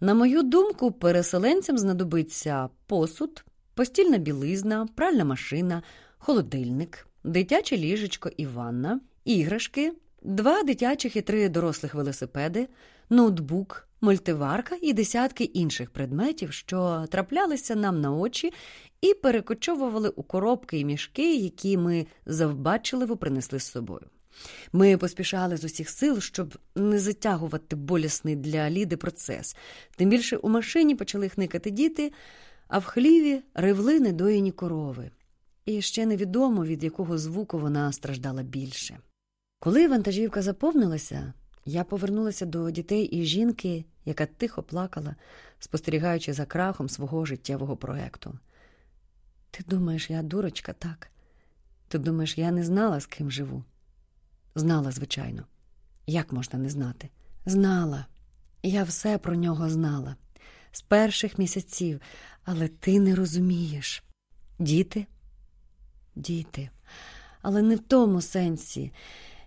На мою думку, переселенцям знадобиться посуд, постільна білизна, пральна машина, холодильник, дитяче ліжечко і ванна, іграшки, два дитячих і три дорослих велосипеди, ноутбук, мультиварка і десятки інших предметів, що траплялися нам на очі і перекочовували у коробки і мішки, які ми завбачливо принесли з собою. Ми поспішали з усіх сил, щоб не затягувати болісний для Ліди процес. Тим більше у машині почали хникати діти, а в хліві ревли недоїні корови. І ще невідомо, від якого звуку вона страждала більше. Коли вантажівка заповнилася, я повернулася до дітей і жінки, яка тихо плакала, спостерігаючи за крахом свого життєвого проекту. Ти думаєш, я дурочка, так? Ти думаєш, я не знала, з ким живу? Знала, звичайно. Як можна не знати? Знала. Я все про нього знала. З перших місяців, але ти не розумієш. Діти? Діти. Але не в тому сенсі.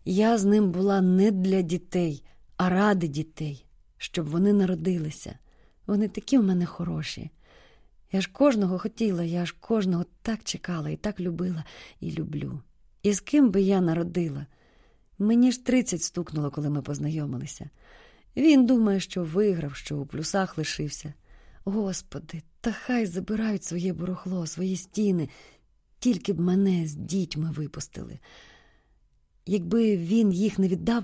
Я з ним була не для дітей, а ради дітей, щоб вони народилися. Вони такі в мене хороші. Я ж кожного хотіла, я ж кожного так чекала і так любила і люблю. І з ким би я народила? Мені ж тридцять стукнуло, коли ми познайомилися. Він думає, що виграв, що у плюсах лишився. Господи, та хай забирають своє барахло, свої стіни, тільки б мене з дітьми випустили. Якби він їх не віддав,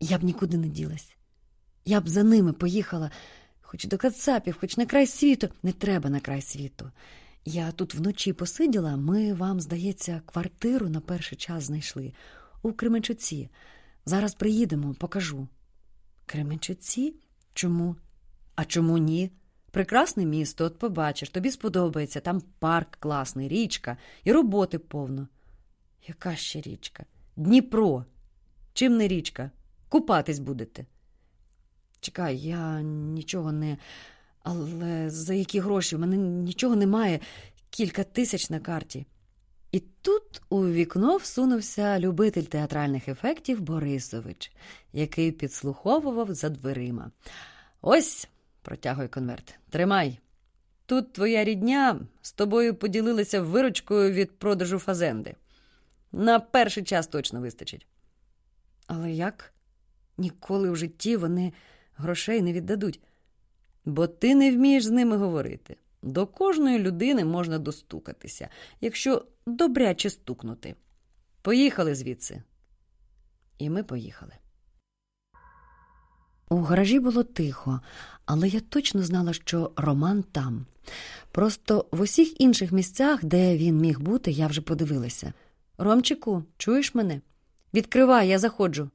я б нікуди не ділась. Я б за ними поїхала, хоч до Кацапів, хоч на край світу. Не треба на край світу. Я тут вночі посиділа, ми вам, здається, квартиру на перший час знайшли у Кременчуці. Зараз приїдемо, покажу. Кременчуці? Чому? А чому ні? Прекрасне місто, от побачиш, тобі сподобається, там парк класний, річка і роботи повно. Яка ще річка? Дніпро. Чим не річка? Купатись будете. Чекай, я нічого не. Але за які гроші? У мене нічого немає, кілька тисяч на карті. І тут у вікно всунувся любитель театральних ефектів Борисович, який підслуховував за дверима. Ось, протягує конверт, тримай. Тут твоя рідня з тобою поділилася виручкою від продажу фазенди. На перший час точно вистачить. Але як? Ніколи в житті вони грошей не віддадуть, бо ти не вмієш з ними говорити. До кожної людини можна достукатися, якщо добряче стукнути. Поїхали звідси. І ми поїхали. У гаражі було тихо, але я точно знала, що Роман там. Просто в усіх інших місцях, де він міг бути, я вже подивилася. Ромчику, чуєш мене? Відкривай, я заходжу.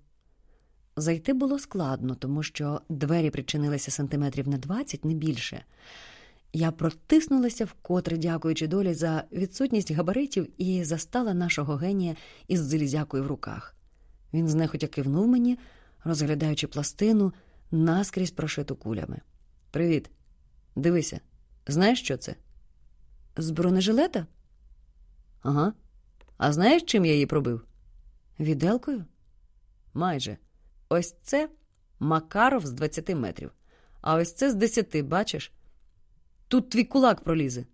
Зайти було складно, тому що двері причинилися сантиметрів на двадцять, не більше. Я протиснулася вкотре, дякуючи долі за відсутність габаритів, і застала нашого генія із залізякою в руках. Він знехотя кивнув мені, розглядаючи пластину, наскрізь прошиту кулями. Привіт. Дивися, знаєш, що це? З бронежилета? Ага. А знаєш, чим я її пробив? Віделкою? Майже. Ось це Макаров з 20 метрів. А ось це з 10, бачиш? Тут твій кулак пролізе.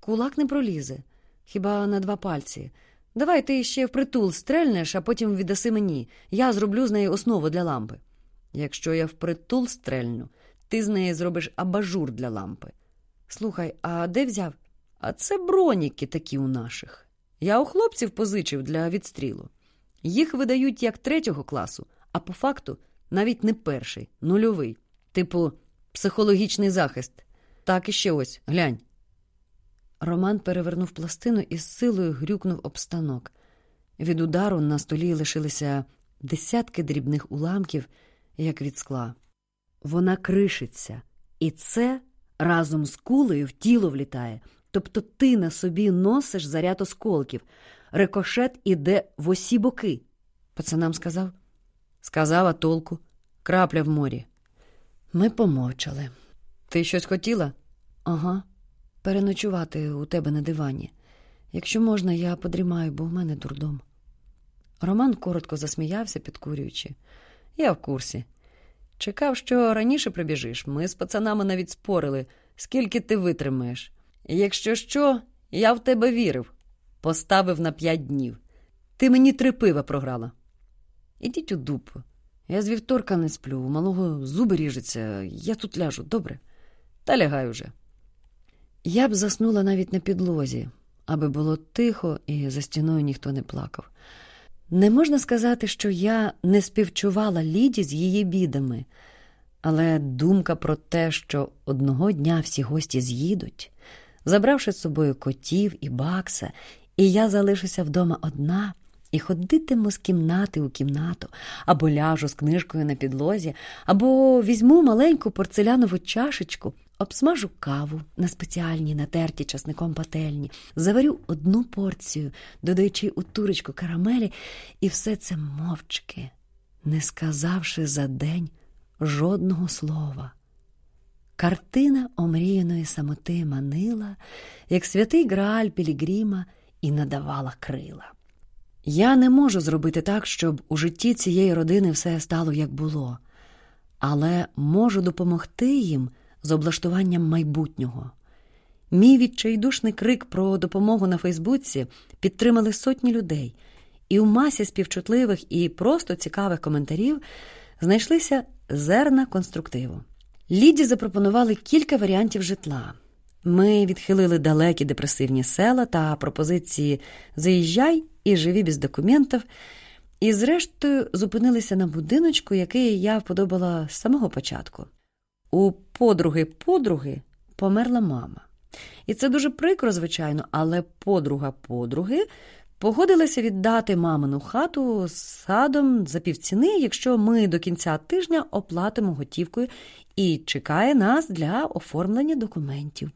Кулак не пролізе, хіба на два пальці. Давай ти ще впритул стрельнеш, а потім віддаси мені. Я зроблю з неї основу для лампи. Якщо я впритул стрельну, ти з неї зробиш абажур для лампи. Слухай, а де взяв? А це броніки такі у наших. Я у хлопців позичив для відстрілу. Їх видають як третього класу, а по факту навіть не перший, нульовий, типу психологічний захист. Так і ще ось, глянь. Роман перевернув пластину і з силою грюкнув об станок. Від удару на столі лишилися десятки дрібних уламків, як від скла. Вона кришиться, і це разом з кулею в тіло влітає. Тобто ти на собі носиш заряд осколків. Рикошет іде в усі боки. Пацанам сказав? Сказав, а толку. Крапля в морі. Ми помовчали. Ти щось хотіла? Ага. Переночувати у тебе на дивані. Якщо можна, я подрімаю, бо в мене дурдом. Роман коротко засміявся, підкурюючи. Я в курсі. Чекав, що раніше прибіжиш. Ми з пацанами навіть спорили, скільки ти витримаєш. Якщо що, я в тебе вірив. Поставив на п'ять днів. Ти мені три пива програла. Ідіть у дупу. Я з вівторка не сплю, у малого зуби ріжеться, я тут ляжу, добре? Та лягай уже. Я б заснула навіть на підлозі, аби було тихо і за стіною ніхто не плакав. Не можна сказати, що я не співчувала Ліді з її бідами, але думка про те, що одного дня всі гості з'їдуть, забравши з собою котів і бакса, і я залишуся вдома одна і ходитиму з кімнати у кімнату, або ляжу з книжкою на підлозі, або візьму маленьку порцелянову чашечку, обсмажу каву на спеціальній натерті часником пательні, заварю одну порцію, додаючи у турочку карамелі, і все це мовчки, не сказавши за день жодного слова. Картина омріяної самоти манила, як святий Грааль Пілігрима, і надавала крила. Я не можу зробити так, щоб у житті цієї родини все стало як було, але можу допомогти їм з облаштуванням майбутнього. Мій відчайдушний крик про допомогу на Фейсбуці підтримали сотні людей, і у масі співчутливих і просто цікавих коментарів знайшлися зерна конструктиву. Ліді запропонували кілька варіантів житла. Ми відхилили далекі депресивні села та пропозиції Заїжджай і живі без документів, і, зрештою, зупинилися на будиночку, який я вподобала з самого початку. У подруги подруги померла мама. І це дуже прикро, звичайно, але подруга подруги погодилася віддати мамину хату з садом за півціни, якщо ми до кінця тижня оплатимо готівкою і чекає нас для оформлення документів.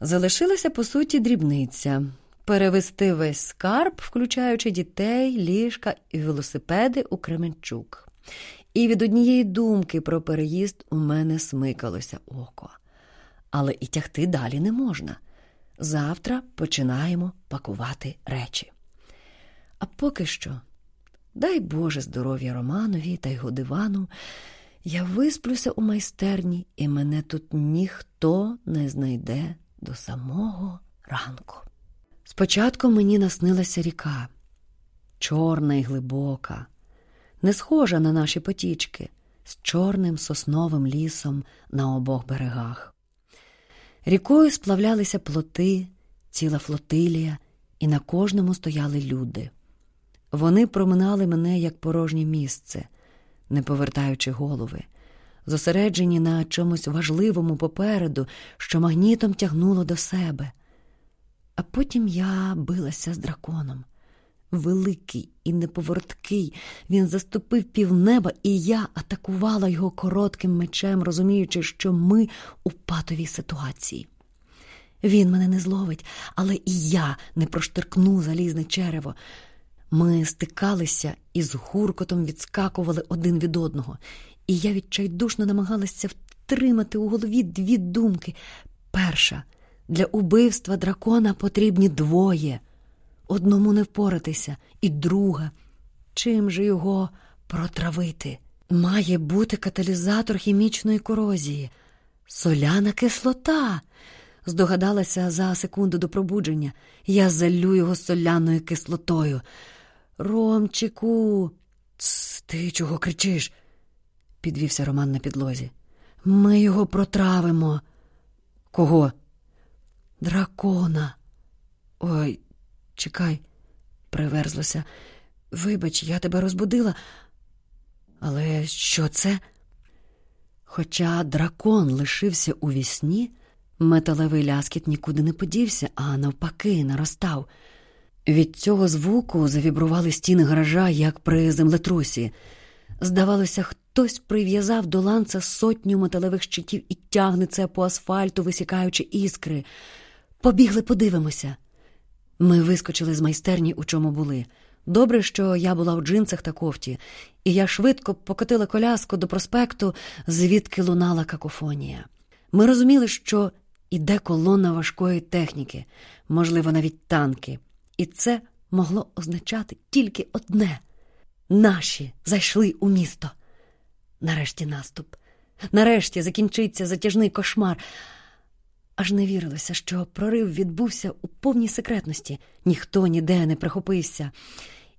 Залишилася, по суті, дрібниця перевести весь скарб, включаючи дітей, ліжка і велосипеди у Кременчук. І від однієї думки про переїзд у мене смикалося око. Але і тягти далі не можна. Завтра починаємо пакувати речі. А поки що, дай Боже здоров'я Романові та його дивану, я висплюся у майстерні, і мене тут ніхто не знайде до самого ранку. Спочатку мені наснилася ріка, чорна і глибока, не схожа на наші потічки, з чорним сосновим лісом на обох берегах. Рікою сплавлялися плоти, ціла флотилія, і на кожному стояли люди. Вони проминали мене як порожнє місце, не повертаючи голови, зосереджені на чомусь важливому попереду, що магнітом тягнуло до себе. А потім я билася з драконом. Великий і неповороткий, він заступив півнеба, і я атакувала його коротким мечем, розуміючи, що ми у патовій ситуації. Він мене не зловить, але і я не проштиркну залізне черево. Ми стикалися і з гуркотом відскакували один від одного, і я відчайдушно намагалася втримати у голові дві думки. Перша для убивства дракона потрібні двоє. Одному не впоратися, і друга. Чим же його протравити? Має бути каталізатор хімічної корозії, соляна кислота. Здогадалася за секунду до пробудження. Я залю його соляною кислотою. Ромчику, Ц, ти чого кричиш? підвівся Роман на підлозі. Ми його протравимо. Кого? Дракона. Ой, чекай, приверзлося. Вибач, я тебе розбудила. Але що це? Хоча дракон лишився у вісні, металевий ляскіт нікуди не подівся, а навпаки, наростав. Від цього звуку завібрували стіни гаража, як при землетрусі. Здавалося, хтось прив'язав до ланца сотню металевих щитів і тягне це по асфальту, висікаючи іскри. Побігли, подивимося. Ми вискочили з майстерні, у чому були. Добре, що я була в джинсах та кофті, і я швидко покотила коляску до проспекту, звідки лунала какофонія. Ми розуміли, що іде колона важкої техніки, можливо, навіть танки, і це могло означати тільки одне наші зайшли у місто. Нарешті наступ. Нарешті закінчиться затяжний кошмар. Аж не вірилося, що прорив відбувся у повній секретності, ніхто ніде не прихопився.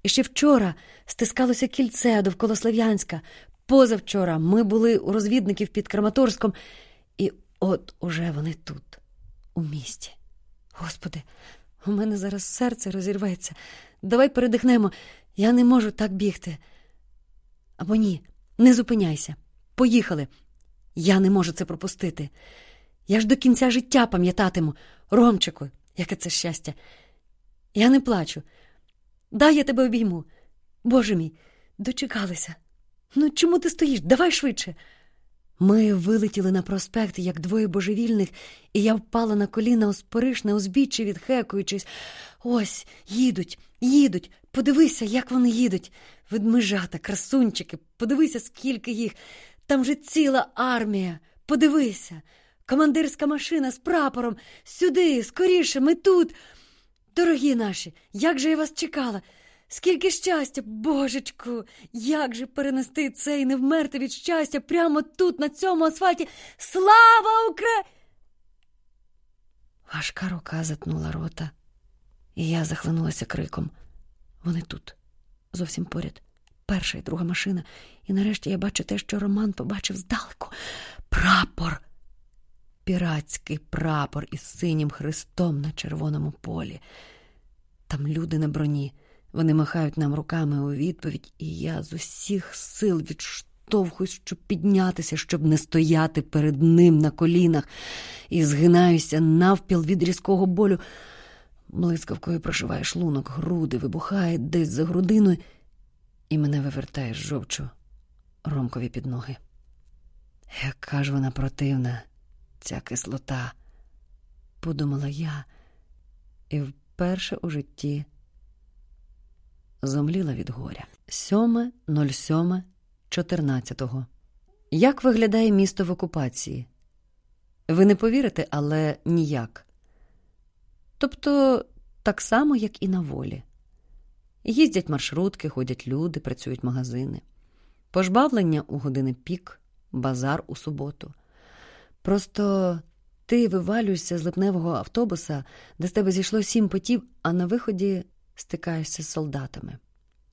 І ще вчора стискалося кільце довкола Слов'янська. Позавчора ми були у розвідників під Краматорськом, і от уже вони тут, у місті. Господи, у мене зараз серце розірветься. Давай передихнемо. Я не можу так бігти. Або ні, не зупиняйся. Поїхали. Я не можу це пропустити. Я ж до кінця життя пам'ятатиму, Ромчику, яке це щастя. Я не плачу. Дай я тебе обійму. Боже мій, дочекалися. Ну, чому ти стоїш? Давай швидше. Ми вилетіли на проспект, як двоє божевільних, і я впала на коліна оспоришне узбіччя, відхекуючись. Ось, їдуть, їдуть. Подивися, як вони їдуть. Ведмежата, красунчики, подивися, скільки їх. Там же ціла армія. Подивися. Командирська машина з прапором. Сюди, скоріше, ми тут. Дорогі наші, як же я вас чекала. Скільки щастя, божечку, як же перенести це і не вмерти від щастя прямо тут, на цьому асфальті. Слава Укра! Важка рука затнула рота, і я захлинулася криком. Вони тут, зовсім поряд, перша і друга машина, і нарешті я бачу те, що Роман побачив здалеку. Прапор! Піратський прапор із синім хрестом на червоному полі. Там люди на броні. Вони махають нам руками у відповідь, і я з усіх сил відштовхуюсь, щоб піднятися, щоб не стояти перед ним на колінах, і згинаюся навпіл від різкого болю. Блискавкою прошиває шлунок, груди, вибухає десь за грудиною, і мене вивертає жовчу ромкові під ноги. Яка ж вона противна, ця кислота, подумала я, і вперше у житті зомліла від горя. 7.07.14. Як виглядає місто в окупації? Ви не повірите, але ніяк. Тобто, так само, як і на волі. Їздять маршрутки, ходять люди, працюють магазини, пожбавлення у години пік, базар у суботу. Просто ти вивалюєшся з липневого автобуса, де з тебе зійшло сім потів, а на виході стикаєшся з солдатами.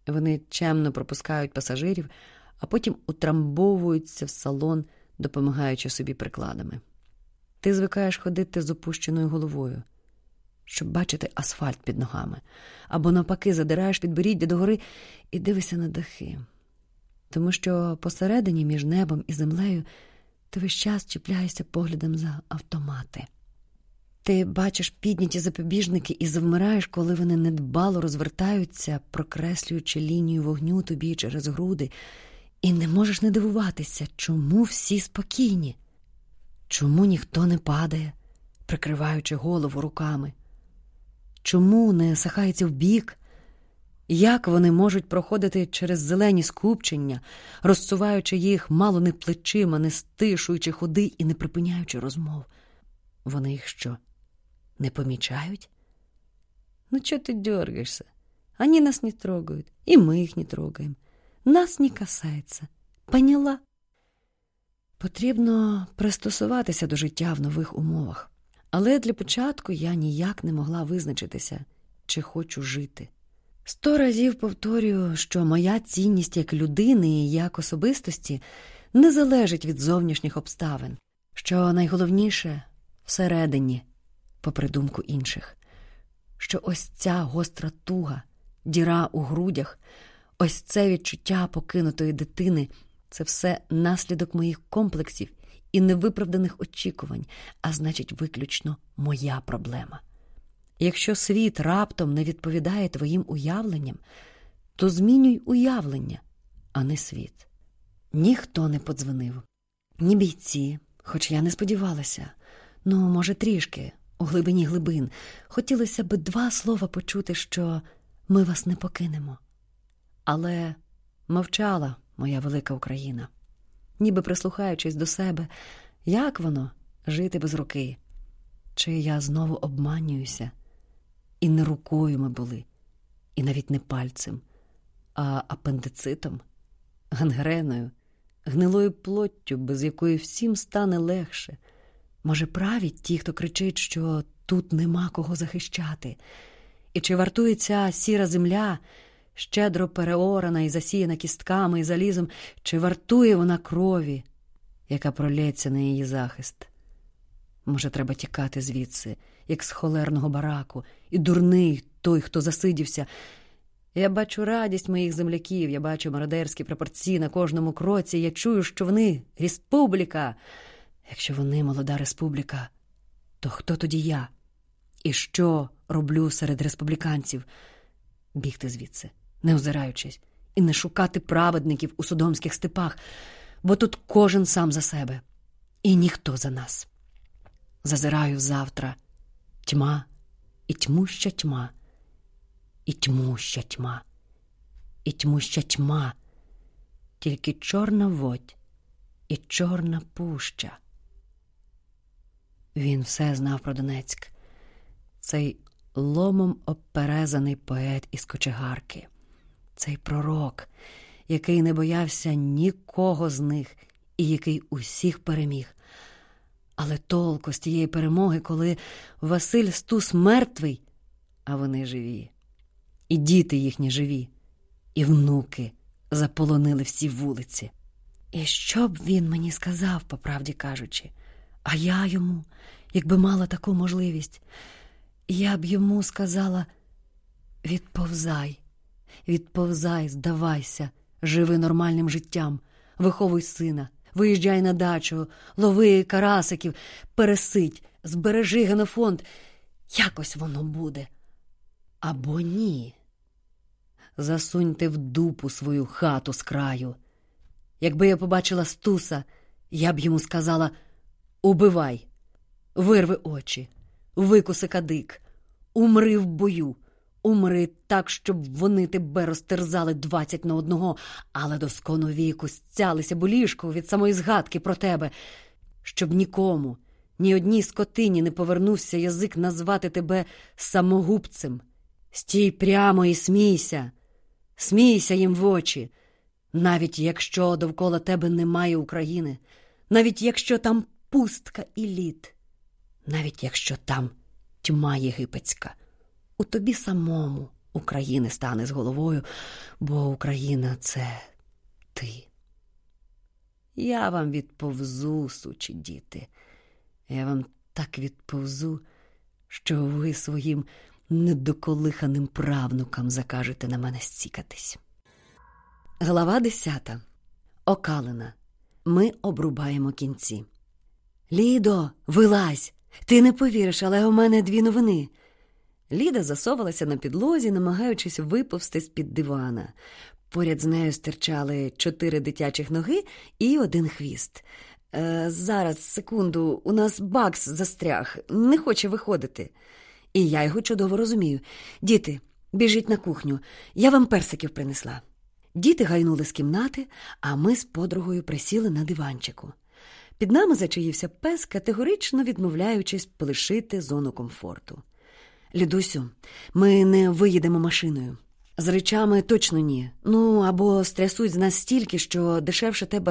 Вони чемно пропускають пасажирів, а потім утрамбовуються в салон, допомагаючи собі прикладами. Ти звикаєш ходити з опущеною головою, щоб бачити асфальт під ногами, або навпаки задираєш підборіддя догори і дивишся на дахи. Тому що посередині між небом і землею ти весь час чіпляєшся поглядом за автомати. Ти бачиш підняті запобіжники і завмираєш, коли вони недбало розвертаються, прокреслюючи лінію вогню тобі через груди, і не можеш не дивуватися, чому всі спокійні, чому ніхто не падає, прикриваючи голову руками, чому не сахається вбік, як вони можуть проходити через зелені скупчення, розсуваючи їх мало не плечима, не стишуючи ходи і не припиняючи розмов. Вони їх що? Не помічають? Ну, что ты дергаешься? Они нас не трогают, и мы их не трогаем. Нас не касається. Поняла? Потрібно пристосуватися до життя в нових умовах. Але для початку я ніяк не могла визначитися, чи хочу жити. Сто разів повторюю, що моя цінність як людини і як особистості не залежить від зовнішніх обставин, що найголовніше всередині, попри думку інших, що ось ця гостра туга, діра у грудях, ось це відчуття покинутої дитини це все наслідок моїх комплексів і невиправданих очікувань, а значить, виключно моя проблема. Якщо світ раптом не відповідає твоїм уявленням, то змінюй уявлення, а не світ. Ніхто не подзвонив, ні бійці, хоч я не сподівалася. Ну, може, трішки, у глибині глибин. Хотілося б два слова почути, що ми вас не покинемо. Але мовчала моя велика Україна, ніби прислухаючись до себе, як воно жити без руки? Чи я знову обманююся? І не рукою ми були, і навіть не пальцем, а апендицитом, гангреною, гнилою плоттю, без якої всім стане легше. Може, праві ті, хто кричить, що тут нема кого захищати, і чи вартує ця сіра земля, щедро переорана і засіяна кістками і залізом, чи вартує вона крові, яка пролється на її захист? Може, треба тікати звідси, як з холерного бараку, і дурний той, хто засидівся. Я бачу радість моїх земляків, я бачу мародерські пропорції на кожному кроці, я чую, що вони республіка. Якщо вони молода республіка, то хто тоді я? І що роблю серед республіканців? Бігти звідси, не озираючись, і не шукати праведників у судомських степах, бо тут кожен сам за себе, і ніхто за нас. Зазираю завтра тьма і тьмуща тьма, і тьмуща тьма, і тьмуща тьма, тільки чорна водь і чорна пуща. Він все знав про Донецьк, цей ломом обперезаний поет із кочегарки, цей пророк, який не боявся нікого з них і який усіх переміг. Але толку з тієї перемоги, коли Василь Стус мертвий, а вони живі, і діти їхні живі, і внуки заполонили всі вулиці. І що б він мені сказав, по правді кажучи, а я йому, якби мала таку можливість, я б йому сказала: відповзай, відповзай, здавайся, живи нормальним життям, виховуй сина, виїжджай на дачу, лови карасиків, пересидь, збережи генофонд. Якось воно буде. Або ні. Засуньте в дупу свою хату з краю. Якби я побачила стуса, я б йому сказала: убивай, вирви очі, викуси кадик, умри в бою, умри так, щоб вони тебе розтерзали двадцять на одного, але до скону віку стялися ліжку від самої згадки про тебе, щоб нікому, ні одній скотині не повернувся язик назвати тебе самогубцем. Стій прямо і смійся, смійся їм в очі. Навіть якщо довкола тебе немає України, навіть якщо там пустка і лід, навіть якщо там тьма єгипетська, у тобі самому України стане з головою, бо Україна це ти. Я вам відповзу, сучі діти, я вам так відповзу, що ви своїм недоколиханим правнукам закажете на мене стікатись. Глава десята. Окалина. Ми обрубаємо кінці. Лідо, вилазь! Ти не повіриш, але у мене дві новини. Ліда засовалася на підлозі, намагаючись виповзти з під дивана. Поряд з нею стирчали чотири дитячих ноги і один хвіст. Е, зараз, секунду, у нас Бакс застряг, не хоче виходити. І я його чудово розумію. Діти, біжіть на кухню, я вам персиків принесла. Діти гайнули з кімнати, а ми з подругою присіли на диванчику. Під нами зачаївся пес, категорично відмовляючись полишити зону комфорту. Лідусю, ми не виїдемо машиною. З речами точно ні. Ну або стрясуть з нас стільки, що дешевше тебе